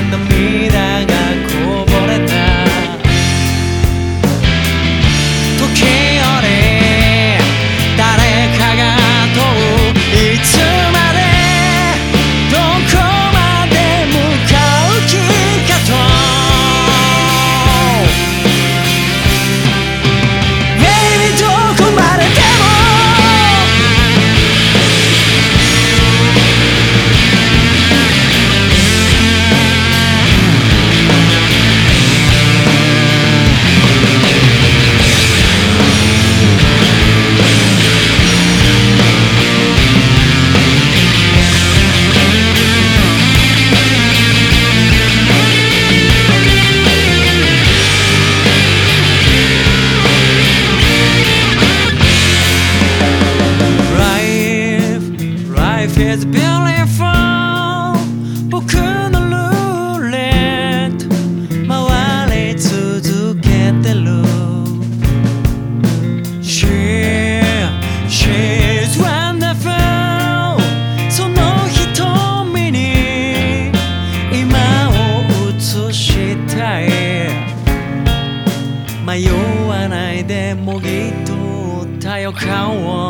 enemy that 靠我。